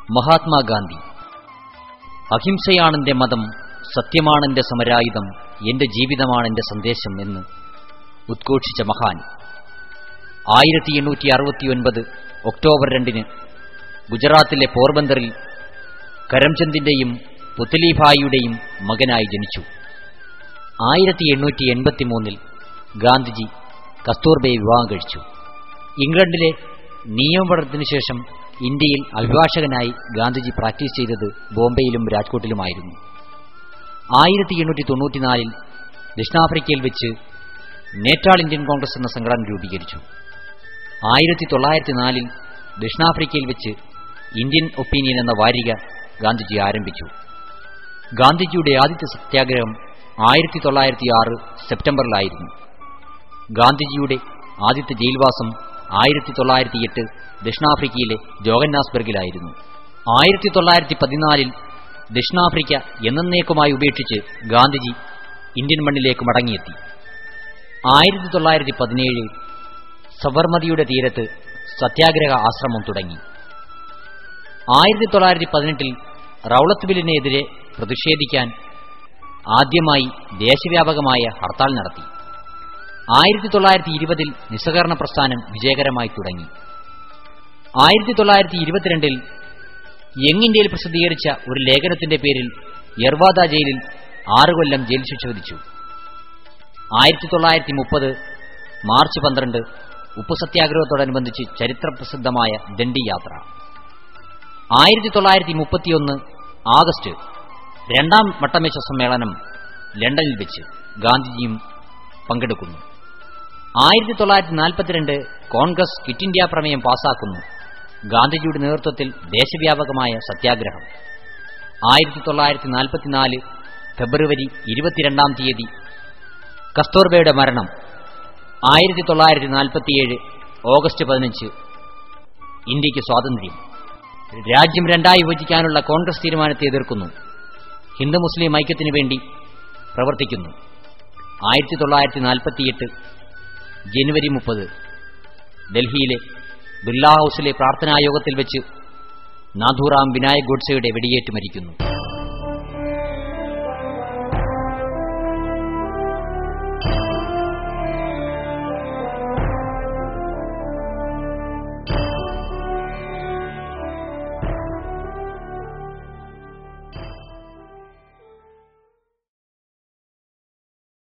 മഹാത്മാഗാന്ധി. അഹിംസയാണെന്റെ മതം സത്യമാണെന്റെ സമരായുധം എന്റെ ജീവിതമാണെന്റെ സന്ദേശം എന്ന് ഉദ്ഘോഷിച്ച മഹാൻ. ആയിരത്തി എണ്ണൂറ്റി അറുപത്തിയൊൻപത് ഒക്ടോബർ രണ്ടിന് ഗുജറാത്തിലെ പോർബന്ദറിൽ കരംചന്ദിന്റെയും പുത്തലിഭായിയുടെയും മകനായി ജനിച്ചു. ആയിരത്തി എണ്ണൂറ്റി എൺപത്തിമൂന്നിൽ ഗാന്ധിജി കസ്തൂർബയെ വിവാഹം കഴിച്ചു. ഇംഗ്ലണ്ടിലെ നിയമപഠനത്തിനു ശേഷം ഇന്ത്യയിൽ അഭിഭാഷകനായി ഗാന്ധിജി പ്രാക്ടീസ് ചെയ്തത് ബോംബെയിലും രാജ്കോട്ടിലുമായിരുന്നു. ആയിരത്തി എണ്ണൂറ്റി തൊണ്ണൂറ്റിനാലിൽ ദക്ഷിണാഫ്രിക്കയിൽ വെച്ച് നേറ്റാൾ ഇന്ത്യൻ കോൺഗ്രസ് എന്ന സംഘടന രൂപീകരിച്ചു. ആയിരത്തി തൊള്ളായിരത്തി നാലിൽ ദക്ഷിണാഫ്രിക്കയിൽ വെച്ച് ഇന്ത്യൻ ഒപ്പീനിയൻ എന്ന വാരിക ഗാന്ധിജി ആരംഭിച്ചു. ഗാന്ധിജിയുടെ ആദ്യത്തെ സത്യാഗ്രഹം ആയിരത്തി തൊള്ളായിരത്തി ആറ് സെപ്റ്റംബറിലായിരുന്നു. ഗാന്ധിജിയുടെ ആദ്യത്തെ ജയിൽവാസം ആയിരത്തി തൊള്ളായിരത്തി എട്ട് ദക്ഷിണാഫ്രിക്കയിലെ ജോഗന്നാസ്ബർഗിലായിരുന്നു. ആയിരത്തി തൊള്ളായിരത്തി പതിനാലിൽ ദക്ഷിണാഫ്രിക്ക എന്നേക്കുമായി ഉപേക്ഷിച്ച് ഗാന്ധിജി ഇന്ത്യൻ മണ്ണിലേക്ക് മടങ്ങിയെത്തി. ആയിരത്തി തൊള്ളായിരത്തി പതിനേഴിൽ സബർമതിയുടെ തീരത്ത് സത്യാഗ്രഹ ആശ്രമം തുടങ്ങി. ആയിരത്തി തൊള്ളായിരത്തി പതിനെട്ടിൽ റൌളത്ത് ബില്ലിനെതിരെ പ്രതിഷേധിക്കാൻ ആദ്യമായി ദേശവ്യാപകമായ ഹർത്താൽ നടത്തി. ആയിരത്തി തൊള്ളായിരത്തി ഇരുപതിൽ നിസ്സഹകരണ പ്രസ്ഥാനം വിജയകരമായി തുടങ്ങി. ആയിരത്തി തൊള്ളായിരത്തി ഇരുപത്തിരണ്ടിൽ യങ് ഇന്ത്യയിൽ പ്രസിദ്ധീകരിച്ച ഒരു ലേഖനത്തിന്റെ പേരിൽ യർവാദ ജയിലിൽ ആറു കൊല്ലം ജയിൽ ശിക്ഷ വിധിച്ചു. ആയിരത്തി തൊള്ളായിരത്തി മുപ്പത് മാർച്ച് പന്ത്രണ്ട് ഉപ്പു സത്യാഗ്രഹത്തോടനുബന്ധിച്ച് ചരിത്രപ്രസിദ്ധമായ ദണ്ഡി യാത്ര. ആയിരത്തി തൊള്ളായിരത്തി മുപ്പത്തിയൊന്ന് ആഗസ്റ്റ് രണ്ടാം വട്ടമേശ സമ്മേളനം ലണ്ടനിൽ വെച്ച് ഗാന്ധിജിയും പങ്കെടുക്കുന്നു. ആയിരത്തി തൊള്ളായിരത്തി നാൽപ്പത്തിരണ്ട് കോൺഗ്രസ് ക്വിറ്റ് ഇന്ത്യ പ്രമേയം പാസാക്കുന്നു. ഗാന്ധിജിയുടെ നേതൃത്വത്തിൽ ദേശവ്യാപകമായ സത്യാഗ്രഹം. ആയിരത്തി തൊള്ളായിരത്തി നാൽപ്പത്തിനാല് ഫെബ്രുവരി ഇരുപത്തിരണ്ടാം തീയതി കസ്തൂർബയുടെ മരണം. ആയിരത്തി തൊള്ളായിരത്തി നാൽപ്പത്തിയേഴ് ഓഗസ്റ്റ് പതിനഞ്ച് ഇന്ത്യയ്ക്ക് സ്വാതന്ത്ര്യം. രാജ്യം രണ്ടായി വിഭജിക്കാനുള്ള കോൺഗ്രസ് തീരുമാനത്തെ എതിർക്കുന്നു. ഹിന്ദു മുസ്ലിം ഐക്യത്തിനു വേണ്ടി പ്രവർത്തിക്കുന്നു. ആയിരത്തി തൊള്ളായിരത്തി നാൽപ്പത്തിയെട്ട് ജനുവരി മുപ്പത്. ഡൽഹിയിലെ ബിർലാ ഹൌസിലെ പ്രാർത്ഥനായോഗത്തിൽ വെച്ച് നാഥുറാം വിനായക് ഗോഡ്സെയുടെ വെടിയേറ്റ് മരിക്കുന്നു.